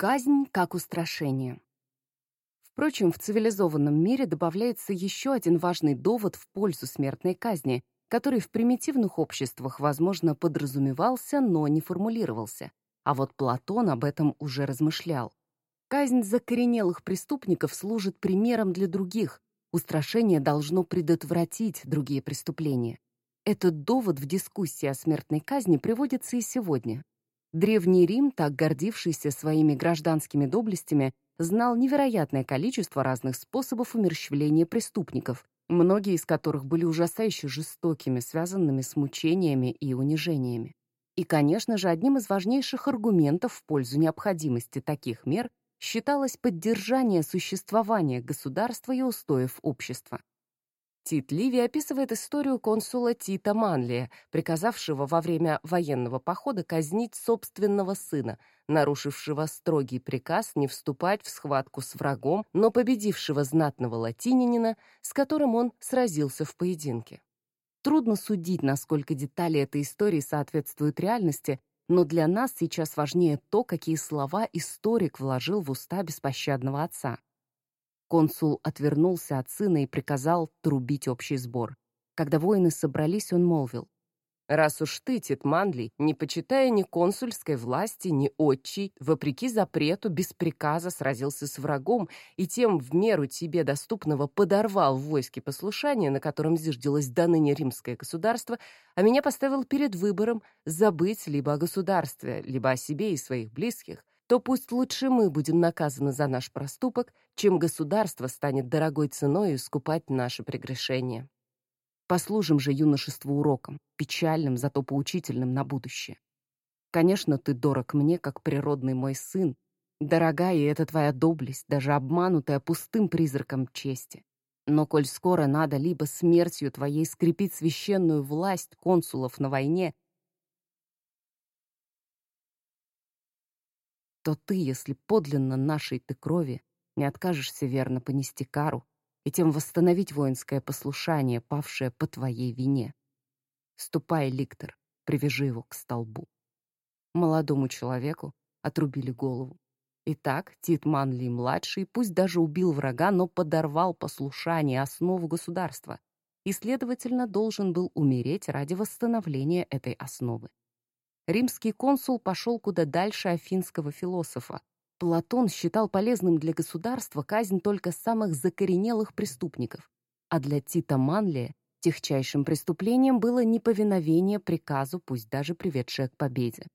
Казнь как устрашение. Впрочем, в цивилизованном мире добавляется еще один важный довод в пользу смертной казни, который в примитивных обществах, возможно, подразумевался, но не формулировался. А вот Платон об этом уже размышлял. Казнь закоренелых преступников служит примером для других. Устрашение должно предотвратить другие преступления. Этот довод в дискуссии о смертной казни приводится и сегодня. Древний Рим, так гордившийся своими гражданскими доблестями, знал невероятное количество разных способов умерщвления преступников, многие из которых были ужасающе жестокими, связанными с мучениями и унижениями. И, конечно же, одним из важнейших аргументов в пользу необходимости таких мер считалось поддержание существования государства и устоев общества. Тит Ливий описывает историю консула Тита Манлия, приказавшего во время военного похода казнить собственного сына, нарушившего строгий приказ не вступать в схватку с врагом, но победившего знатного латинянина, с которым он сразился в поединке. Трудно судить, насколько детали этой истории соответствуют реальности, но для нас сейчас важнее то, какие слова историк вложил в уста беспощадного отца. Консул отвернулся от сына и приказал трубить общий сбор. Когда воины собрались, он молвил. «Раз уж ты, Тит Мандли, не почитая ни консульской власти, ни отчий, вопреки запрету, без приказа сразился с врагом и тем в меру тебе доступного подорвал в войске послушание, на котором зиждилось до ныне римское государство, а меня поставил перед выбором забыть либо о государстве, либо о себе и своих близких, то пусть лучше мы будем наказаны за наш проступок, чем государство станет дорогой ценой искупать наши прегрешения. Послужим же юношеству уроком, печальным, зато поучительным на будущее. Конечно, ты дорог мне, как природный мой сын, дорогая и эта твоя доблесть, даже обманутая пустым призраком чести. Но коль скоро надо либо смертью твоей скрепить священную власть консулов на войне, то ты, если подлинно нашей ты крови, не откажешься верно понести кару и тем восстановить воинское послушание, павшее по твоей вине. Ступай, Ликтор, привяжи его к столбу. Молодому человеку отрубили голову. Итак, Тит Манли-младший пусть даже убил врага, но подорвал послушание, основу государства, и, следовательно, должен был умереть ради восстановления этой основы римский консул пошел куда дальше афинского философа. Платон считал полезным для государства казнь только самых закоренелых преступников, а для Тита Манлия техчайшим преступлением было неповиновение приказу, пусть даже приведшее к победе.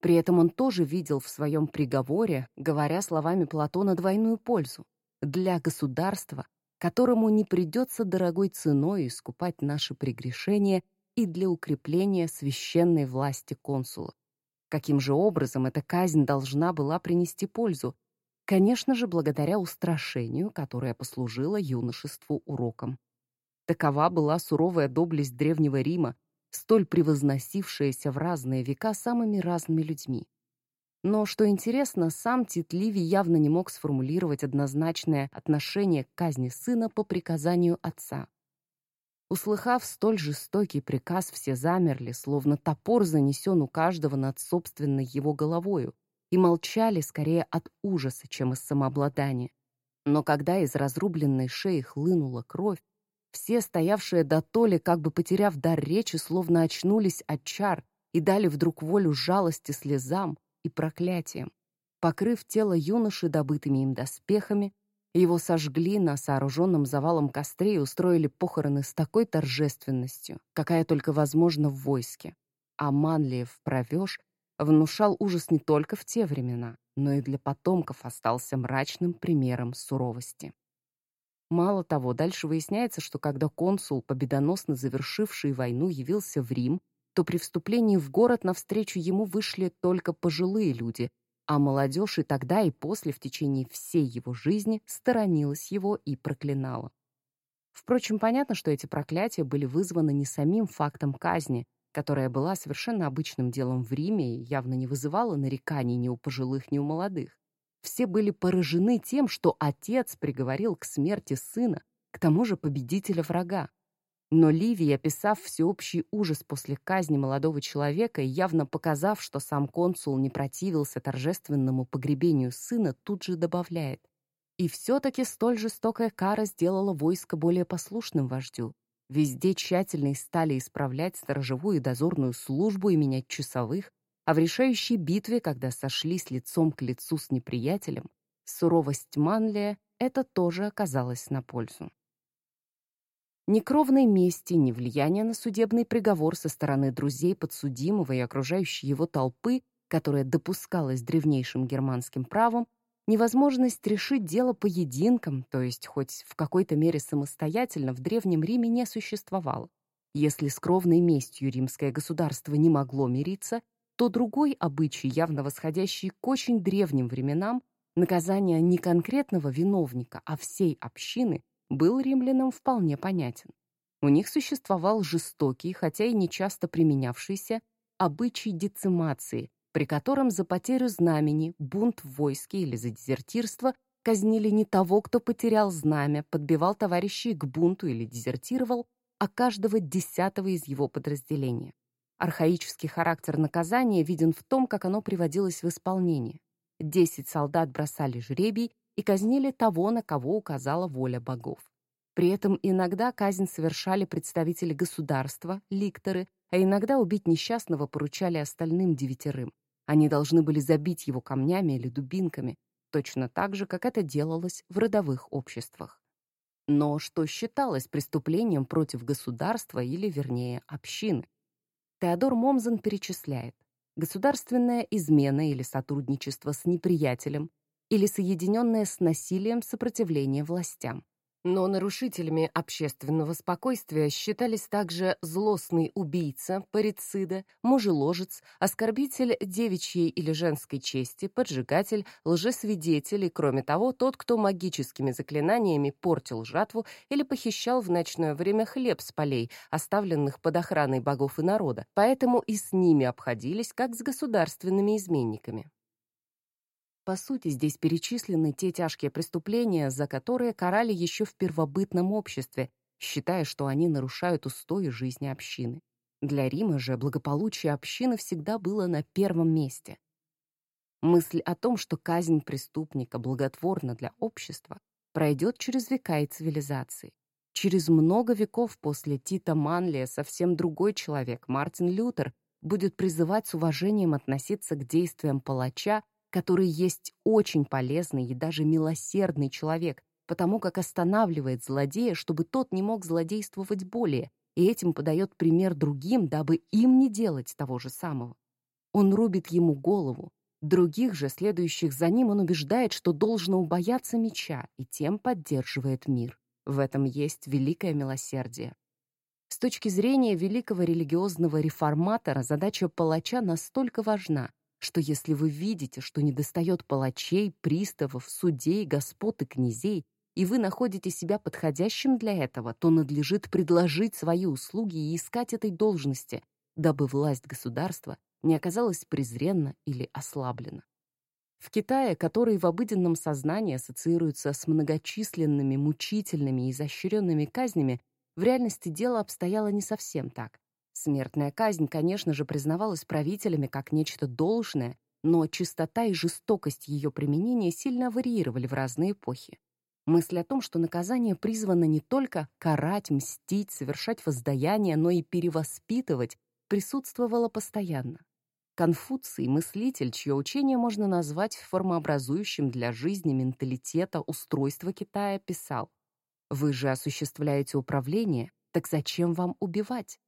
При этом он тоже видел в своем приговоре, говоря словами Платона, двойную пользу. Для государства, которому не придется дорогой ценой искупать наши прегрешения и для укрепления священной власти консула. Каким же образом эта казнь должна была принести пользу? Конечно же, благодаря устрашению, которое послужило юношеству уроком. Такова была суровая доблесть Древнего Рима, столь превозносившаяся в разные века самыми разными людьми. Но, что интересно, сам Тит Ливий явно не мог сформулировать однозначное отношение к казни сына по приказанию отца. Услыхав столь жестокий приказ, все замерли, словно топор занесен у каждого над собственной его головою, и молчали скорее от ужаса, чем из самообладания. Но когда из разрубленной шеи хлынула кровь, все, стоявшие до толи, как бы потеряв дар речи, словно очнулись от чар и дали вдруг волю жалости слезам и проклятиям. Покрыв тело юноши добытыми им доспехами, его сожгли на сооруженном завалом костре и устроили похороны с такой торжественностью, какая только возможна в войске. А Манлиев провеж внушал ужас не только в те времена, но и для потомков остался мрачным примером суровости. Мало того, дальше выясняется, что когда консул, победоносно завершивший войну, явился в Рим, то при вступлении в город навстречу ему вышли только пожилые люди, а молодежь и тогда, и после в течение всей его жизни сторонилась его и проклинала. Впрочем, понятно, что эти проклятия были вызваны не самим фактом казни, которая была совершенно обычным делом в Риме и явно не вызывала нареканий ни у пожилых, ни у молодых. Все были поражены тем, что отец приговорил к смерти сына, к тому же победителя врага. Но Ливий, описав всеобщий ужас после казни молодого человека и явно показав, что сам консул не противился торжественному погребению сына, тут же добавляет. И все-таки столь жестокая кара сделала войско более послушным вождю. Везде тщательно стали исправлять сторожевую и дозорную службу и менять часовых, а в решающей битве, когда сошлись лицом к лицу с неприятелем, суровость Манлия это тоже оказалось на пользу. Ни кровной мести, ни влияния на судебный приговор со стороны друзей подсудимого и окружающей его толпы, которая допускалась древнейшим германским правом, невозможность решить дело поединком, то есть хоть в какой-то мере самостоятельно, в Древнем Риме не существовало. Если с кровной местью римское государство не могло мириться, то другой обычай, явно восходящий к очень древним временам, наказание не конкретного виновника, а всей общины, был римлянам вполне понятен. У них существовал жестокий, хотя и нечасто применявшийся, обычай децимации, при котором за потерю знамени, бунт в войске или за дезертирство казнили не того, кто потерял знамя, подбивал товарищей к бунту или дезертировал, а каждого десятого из его подразделения. Архаический характер наказания виден в том, как оно приводилось в исполнение. Десять солдат бросали жребий, и казнили того, на кого указала воля богов. При этом иногда казнь совершали представители государства, ликторы, а иногда убить несчастного поручали остальным девятерым. Они должны были забить его камнями или дубинками, точно так же, как это делалось в родовых обществах. Но что считалось преступлением против государства или, вернее, общины? Теодор Момзен перечисляет государственная измена или сотрудничество с неприятелем, или соединенное с насилием сопротивление властям. Но нарушителями общественного спокойствия считались также злостный убийца, парицида, мужеложец, оскорбитель девичьей или женской чести, поджигатель, лжесвидетель и, кроме того, тот, кто магическими заклинаниями портил жатву или похищал в ночное время хлеб с полей, оставленных под охраной богов и народа, поэтому и с ними обходились как с государственными изменниками. По сути, здесь перечислены те тяжкие преступления, за которые карали еще в первобытном обществе, считая, что они нарушают устои жизни общины. Для Рима же благополучие общины всегда было на первом месте. Мысль о том, что казнь преступника благотворна для общества, пройдет через века и цивилизации. Через много веков после Тита Манлия совсем другой человек, Мартин Лютер, будет призывать с уважением относиться к действиям палача который есть очень полезный и даже милосердный человек, потому как останавливает злодея, чтобы тот не мог злодействовать более, и этим подает пример другим, дабы им не делать того же самого. Он рубит ему голову. Других же, следующих за ним, он убеждает, что должно убояться меча, и тем поддерживает мир. В этом есть великое милосердие. С точки зрения великого религиозного реформатора задача палача настолько важна, что если вы видите, что недостает палачей, приставов, судей, господ и князей, и вы находите себя подходящим для этого, то надлежит предложить свои услуги и искать этой должности, дабы власть государства не оказалась презренна или ослаблена. В Китае, который в обыденном сознании ассоциируется с многочисленными мучительными и изощренными казнями, в реальности дело обстояло не совсем так. Смертная казнь, конечно же, признавалась правителями как нечто должное, но чистота и жестокость ее применения сильно варьировали в разные эпохи. Мысль о том, что наказание призвано не только карать, мстить, совершать воздаяние, но и перевоспитывать, присутствовала постоянно. Конфуций, мыслитель, чье учение можно назвать формообразующим для жизни менталитета устройства Китая, писал «Вы же осуществляете управление, так зачем вам убивать?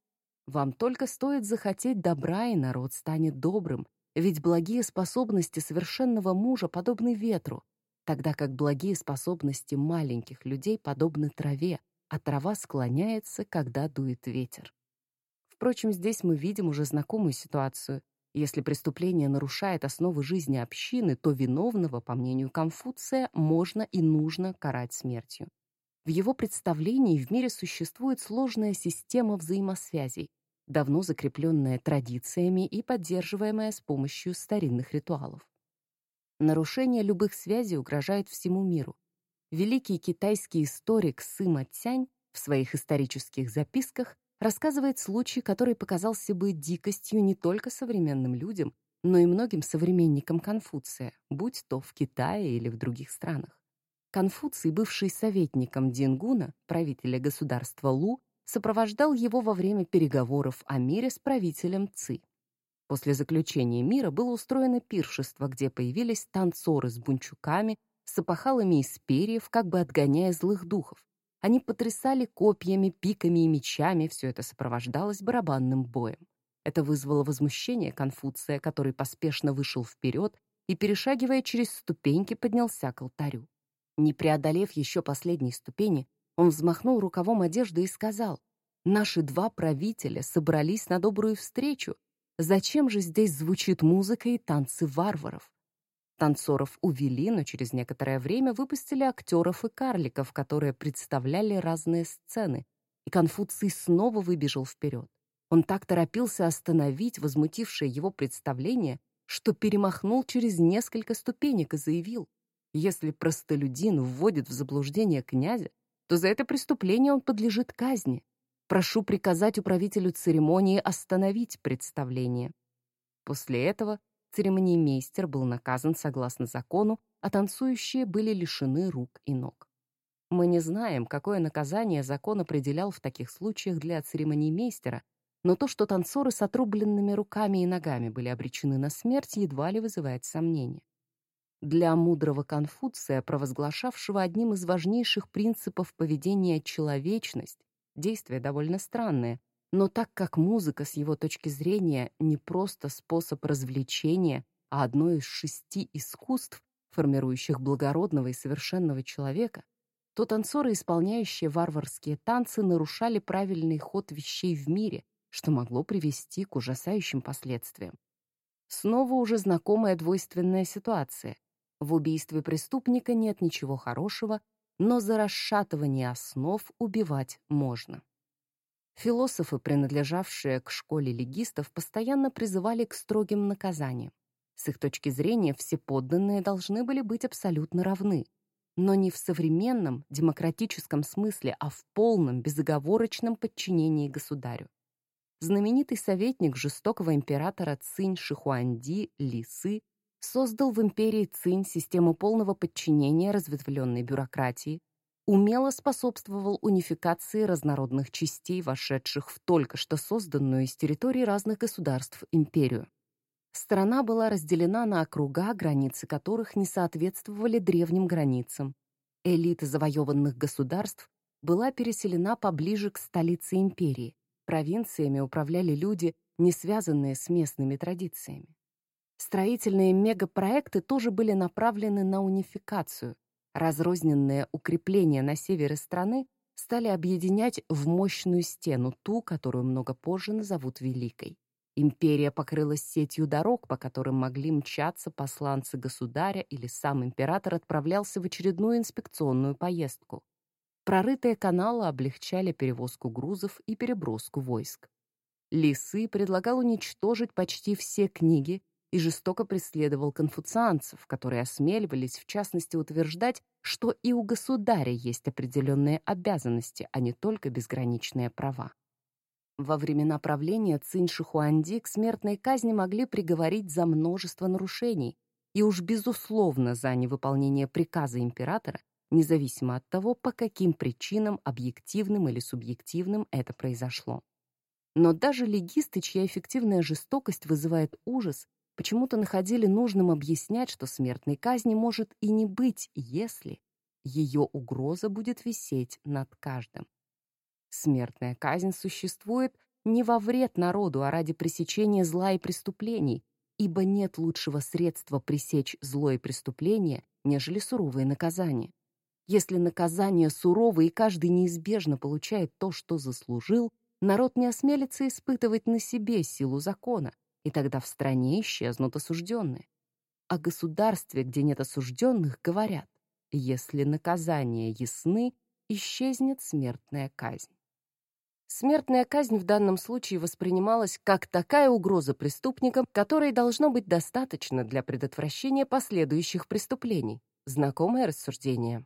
Вам только стоит захотеть добра, и народ станет добрым, ведь благие способности совершенного мужа подобны ветру, тогда как благие способности маленьких людей подобны траве, а трава склоняется, когда дует ветер. Впрочем, здесь мы видим уже знакомую ситуацию. Если преступление нарушает основы жизни общины, то виновного, по мнению Конфуция, можно и нужно карать смертью. В его представлении в мире существует сложная система взаимосвязей, давно закрепленная традициями и поддерживаемая с помощью старинных ритуалов. Нарушение любых связей угрожает всему миру. Великий китайский историк Сыма Цянь В своих исторических записках рассказывает случай, который показался бы дикостью не только современным людям, но и многим современникам Конфуция, будь то в Китае или в других странах. Конфуций, бывший советником Дингуна, правителя государства Лу, сопровождал его во время переговоров о мире с правителем Ци. После заключения мира было устроено пиршество, где появились танцоры с бунчуками, с опахалами из перьев, как бы отгоняя злых духов. Они потрясали копьями, пиками и мечами, все это сопровождалось барабанным боем. Это вызвало возмущение Конфуция, который поспешно вышел вперед и, перешагивая через ступеньки, поднялся к алтарю. Не преодолев еще последней ступени, он взмахнул рукавом одежды и сказал, «Наши два правителя собрались на добрую встречу. Зачем же здесь звучит музыка и танцы варваров?» Танцоров увели, но через некоторое время выпустили актеров и карликов, которые представляли разные сцены, и Конфуций снова выбежал вперед. Он так торопился остановить возмутившее его представление, что перемахнул через несколько ступенек и заявил, если простолюдин вводит в заблуждение князя, то за это преступление он подлежит казни. Прошу приказать управителю церемонии остановить представление. После этого церемониймейстер был наказан согласно закону, а танцующие были лишены рук и ног. Мы не знаем, какое наказание закон определял в таких случаях для церемониймейстера, но то, что танцоры с отрубленными руками и ногами были обречены на смерть, едва ли вызывает сомнения. Для мудрого Конфуция, провозглашавшего одним из важнейших принципов поведения человечность, действие довольно странное, но так как музыка с его точки зрения не просто способ развлечения, а одно из шести искусств, формирующих благородного и совершенного человека, то танцоры, исполняющие варварские танцы, нарушали правильный ход вещей в мире, что могло привести к ужасающим последствиям. Снова уже знакомая двойственная ситуация. В убийстве преступника нет ничего хорошего, но за расшатывание основ убивать можно. Философы, принадлежавшие к школе легистов, постоянно призывали к строгим наказаниям. С их точки зрения все подданные должны были быть абсолютно равны, но не в современном демократическом смысле, а в полном безоговорочном подчинении государю знаменитый советник жестокого императора Цинь Шихуанди Лисы создал в империи Цинь систему полного подчинения разветвленной бюрократии, умело способствовал унификации разнородных частей, вошедших в только что созданную из территорий разных государств империю. Страна была разделена на округа, границы которых не соответствовали древним границам. Элита завоеванных государств была переселена поближе к столице империи, Провинциями управляли люди, не связанные с местными традициями. Строительные мегапроекты тоже были направлены на унификацию. Разрозненные укрепления на севере страны стали объединять в мощную стену, ту, которую много позже назовут Великой. Империя покрылась сетью дорог, по которым могли мчаться посланцы государя или сам император отправлялся в очередную инспекционную поездку. Прорытые каналы облегчали перевозку грузов и переброску войск. Лисы предлагал уничтожить почти все книги и жестоко преследовал конфуцианцев, которые осмеливались, в частности, утверждать, что и у государя есть определенные обязанности, а не только безграничные права. Во времена правления Цинь Шихуанди к смертной казни могли приговорить за множество нарушений, и уж безусловно за невыполнение приказа императора независимо от того, по каким причинам, объективным или субъективным, это произошло. Но даже легисты, чья эффективная жестокость вызывает ужас, почему-то находили нужным объяснять, что смертной казни может и не быть, если ее угроза будет висеть над каждым. Смертная казнь существует не во вред народу, а ради пресечения зла и преступлений, ибо нет лучшего средства пресечь зло и преступление, нежели суровые наказания. Если наказание сурово и каждый неизбежно получает то, что заслужил, народ не осмелится испытывать на себе силу закона, и тогда в стране исчезнут осужденные. О государстве, где нет осужденных, говорят, если наказания ясны, исчезнет смертная казнь. Смертная казнь в данном случае воспринималась как такая угроза преступникам, которой должно быть достаточно для предотвращения последующих преступлений. Знакомое рассуждение.